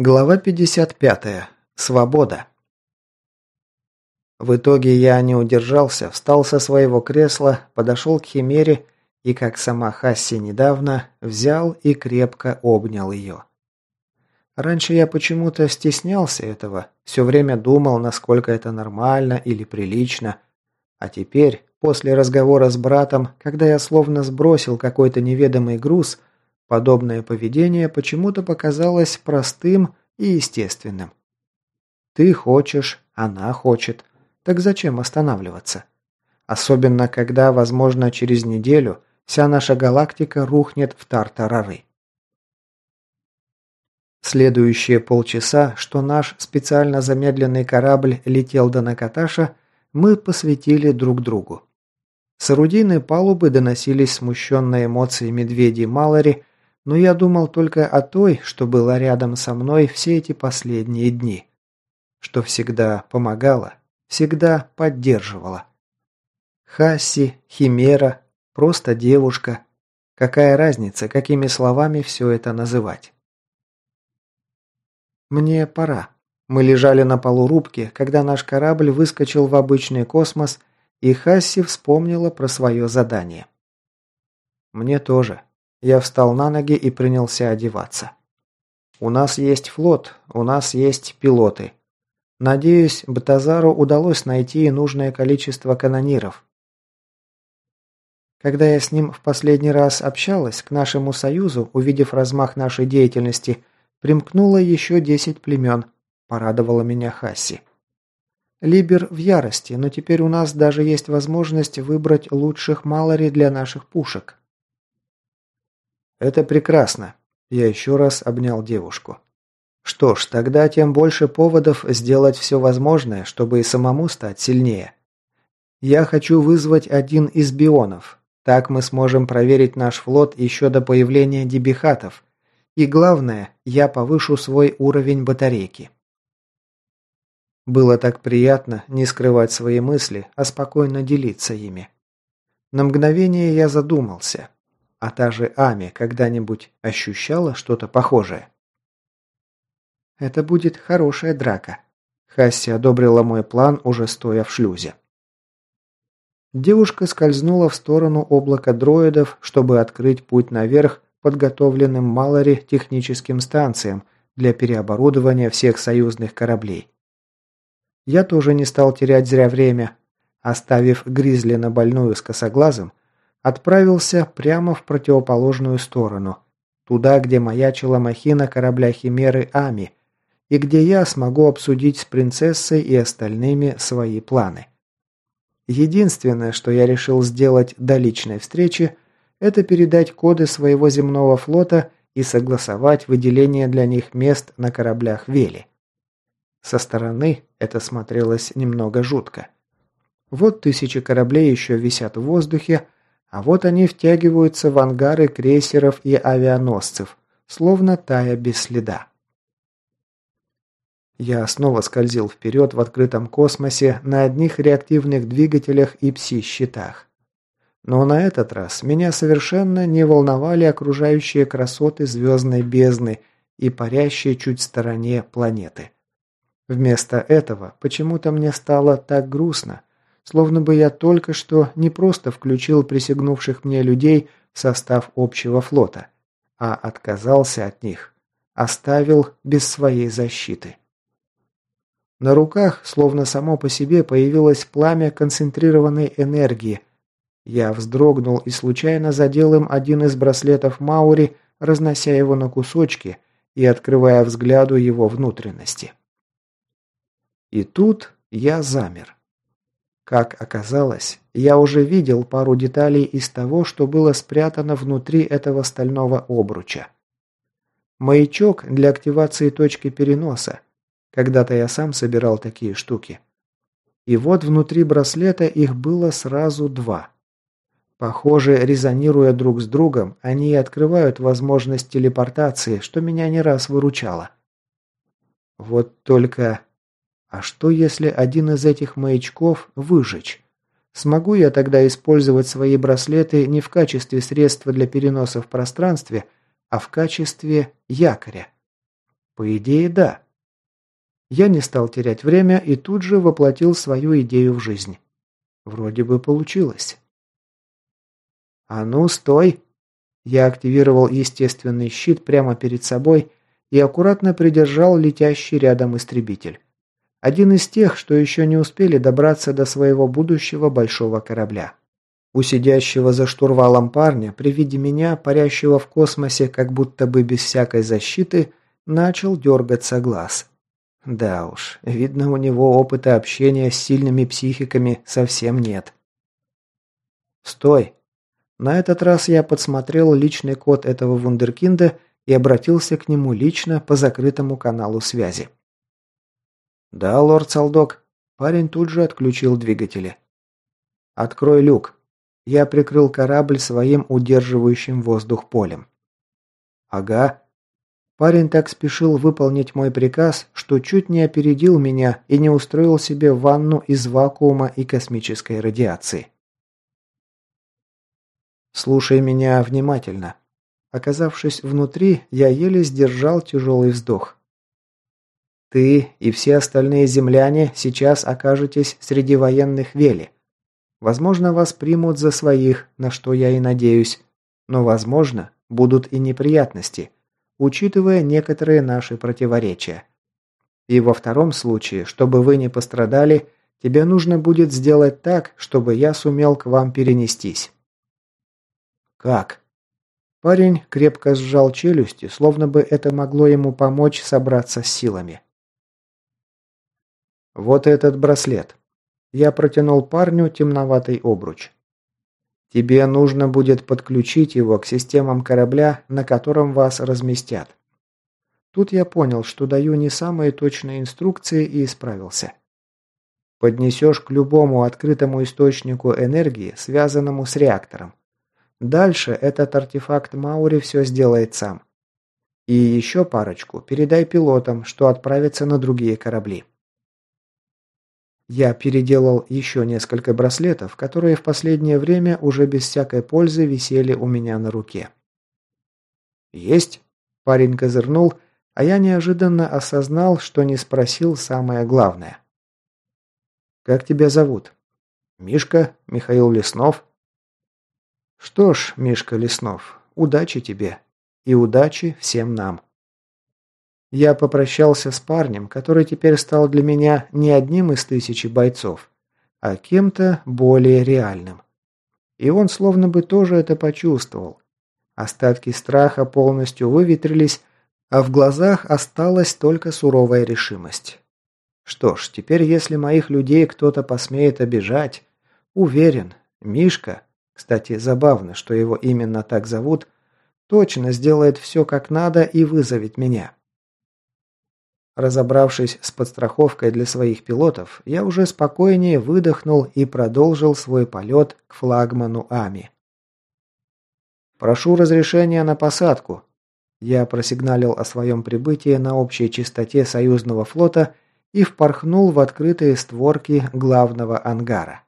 Глава 55. Свобода. В итоге я не удержался, встал со своего кресла, подошел к Химере и, как сама Хасси недавно, взял и крепко обнял ее. Раньше я почему-то стеснялся этого, все время думал, насколько это нормально или прилично. А теперь, после разговора с братом, когда я словно сбросил какой-то неведомый груз – Подобное поведение почему-то показалось простым и естественным. Ты хочешь, она хочет. Так зачем останавливаться? Особенно, когда, возможно, через неделю вся наша галактика рухнет в тартарары. Следующие полчаса, что наш специально замедленный корабль летел до Накаташа, мы посвятили друг другу. С орудийной палубы доносились смущенные эмоции медведей Малори но я думал только о той, что была рядом со мной все эти последние дни. Что всегда помогала, всегда поддерживала. Хасси, Химера, просто девушка. Какая разница, какими словами все это называть? Мне пора. Мы лежали на полу рубки, когда наш корабль выскочил в обычный космос, и Хасси вспомнила про свое задание. Мне тоже. Я встал на ноги и принялся одеваться. У нас есть флот, у нас есть пилоты. Надеюсь, Батазару удалось найти нужное количество канониров. Когда я с ним в последний раз общалась, к нашему союзу, увидев размах нашей деятельности, примкнуло еще десять племен, порадовала меня Хасси. Либер в ярости, но теперь у нас даже есть возможность выбрать лучших малори для наших пушек. «Это прекрасно». Я еще раз обнял девушку. «Что ж, тогда тем больше поводов сделать все возможное, чтобы и самому стать сильнее. Я хочу вызвать один из бионов. Так мы сможем проверить наш флот еще до появления дебихатов. И главное, я повышу свой уровень батарейки». Было так приятно не скрывать свои мысли, а спокойно делиться ими. На мгновение я задумался. А та же Ами когда-нибудь ощущала что-то похожее? «Это будет хорошая драка», – Хасси одобрила мой план, уже стоя в шлюзе. Девушка скользнула в сторону облака дроидов, чтобы открыть путь наверх подготовленным Малори техническим станциям для переоборудования всех союзных кораблей. Я тоже не стал терять зря время. Оставив Гризли на больную с косоглазом, отправился прямо в противоположную сторону, туда, где маячила махина корабля Химеры Ами, и где я смогу обсудить с принцессой и остальными свои планы. Единственное, что я решил сделать до личной встречи, это передать коды своего земного флота и согласовать выделение для них мест на кораблях Вели. Со стороны это смотрелось немного жутко. Вот тысячи кораблей еще висят в воздухе, а вот они втягиваются в ангары крейсеров и авианосцев, словно тая без следа. Я снова скользил вперед в открытом космосе на одних реактивных двигателях и пси-щитах. Но на этот раз меня совершенно не волновали окружающие красоты звездной бездны и парящие чуть в стороне планеты. Вместо этого почему-то мне стало так грустно, Словно бы я только что не просто включил присягнувших мне людей в состав общего флота, а отказался от них, оставил без своей защиты. На руках, словно само по себе, появилось пламя концентрированной энергии. Я вздрогнул и случайно задел им один из браслетов Маури, разнося его на кусочки и открывая взгляду его внутренности. И тут я замер. Как оказалось, я уже видел пару деталей из того, что было спрятано внутри этого стального обруча. Маячок для активации точки переноса. Когда-то я сам собирал такие штуки. И вот внутри браслета их было сразу два. Похоже, резонируя друг с другом, они открывают возможность телепортации, что меня не раз выручало. Вот только а что, если один из этих маячков выжечь? Смогу я тогда использовать свои браслеты не в качестве средства для переноса в пространстве, а в качестве якоря? По идее, да. Я не стал терять время и тут же воплотил свою идею в жизнь. Вроде бы получилось. «А ну, стой!» Я активировал естественный щит прямо перед собой и аккуратно придержал летящий рядом истребитель. Один из тех, что еще не успели добраться до своего будущего большого корабля. У сидящего за штурвалом парня при виде меня, парящего в космосе, как будто бы без всякой защиты, начал дергаться глаз. Да уж, видно, у него опыта общения с сильными психиками совсем нет. «Стой!» На этот раз я подсмотрел личный код этого вундеркинда и обратился к нему лично по закрытому каналу связи. «Да, лорд Салдок». Парень тут же отключил двигатели. «Открой люк». Я прикрыл корабль своим удерживающим воздух полем. «Ага». Парень так спешил выполнить мой приказ, что чуть не опередил меня и не устроил себе ванну из вакуума и космической радиации. «Слушай меня внимательно». Оказавшись внутри, я еле сдержал тяжелый вздох. Ты и все остальные земляне сейчас окажетесь среди военных Вели. Возможно, вас примут за своих, на что я и надеюсь. Но, возможно, будут и неприятности, учитывая некоторые наши противоречия. И во втором случае, чтобы вы не пострадали, тебе нужно будет сделать так, чтобы я сумел к вам перенестись. Как? Парень крепко сжал челюсти, словно бы это могло ему помочь собраться с силами. «Вот этот браслет». Я протянул парню темноватый обруч. «Тебе нужно будет подключить его к системам корабля, на котором вас разместят». Тут я понял, что даю не самые точные инструкции и исправился. Поднесешь к любому открытому источнику энергии, связанному с реактором. Дальше этот артефакт Маури все сделает сам. И еще парочку передай пилотам, что отправятся на другие корабли. Я переделал еще несколько браслетов, которые в последнее время уже без всякой пользы висели у меня на руке. «Есть?» – парень козырнул, а я неожиданно осознал, что не спросил самое главное. «Как тебя зовут?» «Мишка, Михаил Леснов». «Что ж, Мишка Леснов, удачи тебе. И удачи всем нам». Я попрощался с парнем, который теперь стал для меня не одним из тысячи бойцов, а кем-то более реальным. И он словно бы тоже это почувствовал. Остатки страха полностью выветрились, а в глазах осталась только суровая решимость. Что ж, теперь если моих людей кто-то посмеет обижать, уверен, Мишка, кстати, забавно, что его именно так зовут, точно сделает все как надо и вызовет меня. Разобравшись с подстраховкой для своих пилотов, я уже спокойнее выдохнул и продолжил свой полет к флагману Ами. «Прошу разрешения на посадку». Я просигналил о своем прибытии на общей частоте союзного флота и впорхнул в открытые створки главного ангара.